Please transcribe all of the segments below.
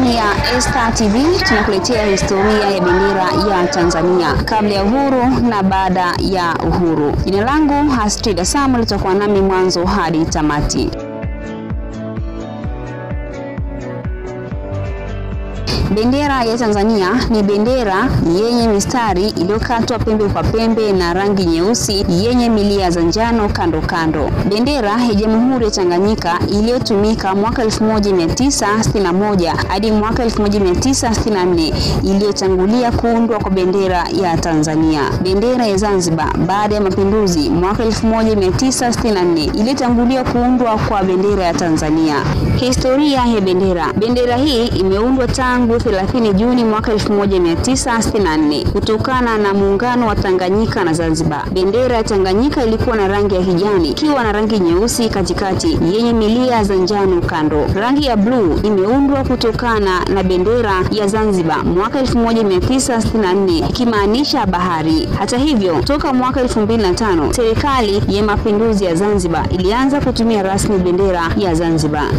ndani ya Esta TV tunakuletea historia ya bendera ya Tanzania kabla ya uhuru na baada ya uhuru. Jina langu Astrida Samuel, tutakuwa nami mwanzo hadi tamati. Bendera ya Tanzania ni bendera yenye mistari iliyokatwa pembe kwa pembe na rangi nyeusi yenye milia za njano kando kando. Bendera ya Jamhuri ya Tanganyika iliyotumika mwaka 1961 hadi mwaka 1964 iliyotangulia kuundwa kwa bendera ya Tanzania. Bendera ya Zanzibar baada ya mapinduzi mwaka 1964 iliyotangulia kuundwa kwa bendera ya Tanzania. Historia ya bendera. Bendera hii imeundwa tangu 30 Juni mwaka 1964 kutokana na muungano wa Tanganyika na Zanzibar. Bendera ya Tanganyika ilikuwa na rangi ya kijani ikiwa na rangi nyeusi katikati yenye milia za njano kando. Rangi ya bluu imeundwa kutokana na bendera ya Zanzibar mwaka 1964 ikimaanisha bahari. Hata hivyo, toka mwaka 2005 serikali ya mapinduzi ya Zanzibar ilianza kutumia rasmi bendera ya Zanzibar.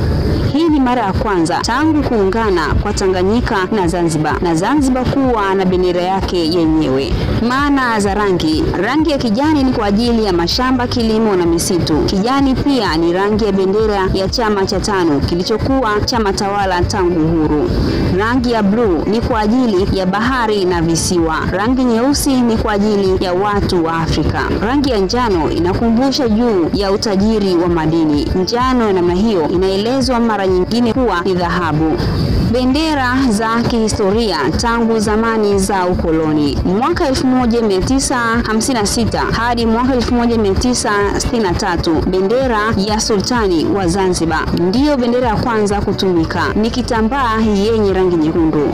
Hii ni mara ya kwanza tangu kuungana kwa Tanganyika na Zanzibar na Zanzibar kuwa na bendera yake yenyewe. Maana za rangi. Rangi ya kijani ni kwa ajili ya mashamba, kilimo na misitu. Kijani pia ni rangi ya bendera ya chama cha tano kilichokuwa chama tawala tangu uhuru. Rangi ya bluu ni kwa ajili ya bahari na visiwa. Rangi nyeusi ni kwa ajili ya watu wa Afrika. Rangi ya njano inakumbusha juu ya utajiri wa madini. Njano ya namna hiyo inaelezwa mara nyingine kuwa ni dhahabu. Bendera za kihistoria tangu zamani za ukoloni. Mwaka 1956 hadi mwaka 1963, bendera ya sultani wa Zanzibar ndiyo bendera ya kwanza kutumika. Ni kitambaa yenye rangi nyekundu.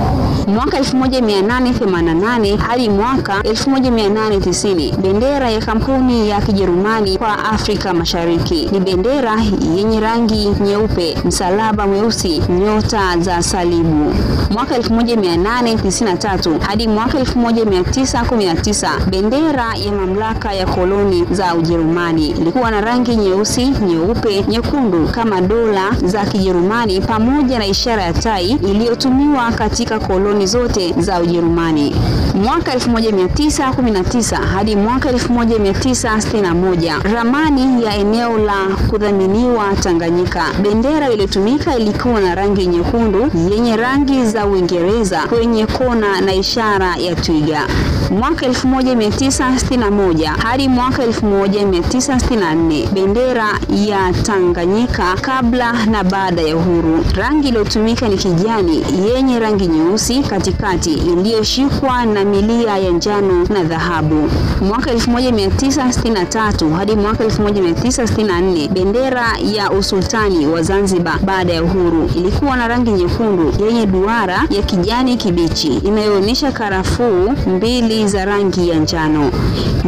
Mwaka 1888 hadi mwaka 1890, bendera ya kampuni ya Kijerumani kwa Afrika Mashariki ni bendera yenye rangi nyeupe, msalaba mweusi, nyota za salibu. Mwaka 1893 hadi mwaka 1919, bendera ya mamlaka ya koloni za Ujerumani ilikuwa na rangi nyeusi, nyeupe, nyekundu kama dola za Kijerumani pamoja na ishara ya tai iliyotumiwa katika koloni zote za Ujerumani. Mwaka 1919 hadi mwaka 1961, ramani ya eneo la kudhaminiwa Tanganyika. Bendera iliyotumika ilikuwa na rangi nyekundu yenye rangi za Uingereza kwenye kona na ishara ya twiga. Mwaka 1961 hadi mwaka 1964, bendera ya Tanganyika kabla na baada ya uhuru. Rangi iliyotumika ni kijani yenye rangi nyeusi katikati iliyoshikwa na milia ya njano na dhahabu. Mwaka 1963 hadi mwaka 1964, bendera ya usultani wa Zanzibar baada ya uhuru ilikuwa na rangi nyekundu yenye duara ya kijani kibichi inayoonyesha karafuu mbili za rangi ya njano.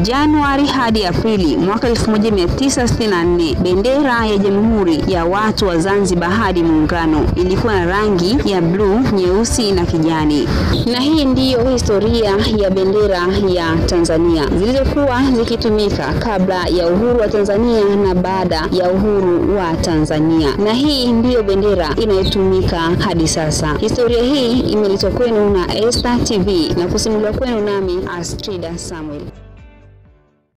Januari hadi Aprili mwaka 1964, bendera ya Jamhuri ya Watu wa Zanzibar hadi Muungano ilikuwa na rangi ya bluu, nyeusi na kijani. Na hii ndiyo historia ya bendera ya Tanzania zilizokuwa zikitumika kabla ya uhuru wa Tanzania na baada ya uhuru wa Tanzania. Na hii ndiyo bendera inayotumika hadi sasa. Historia hii imeletwa kwenu na Esta TV na kusimuliwa kwenu nami Astrida Samuel.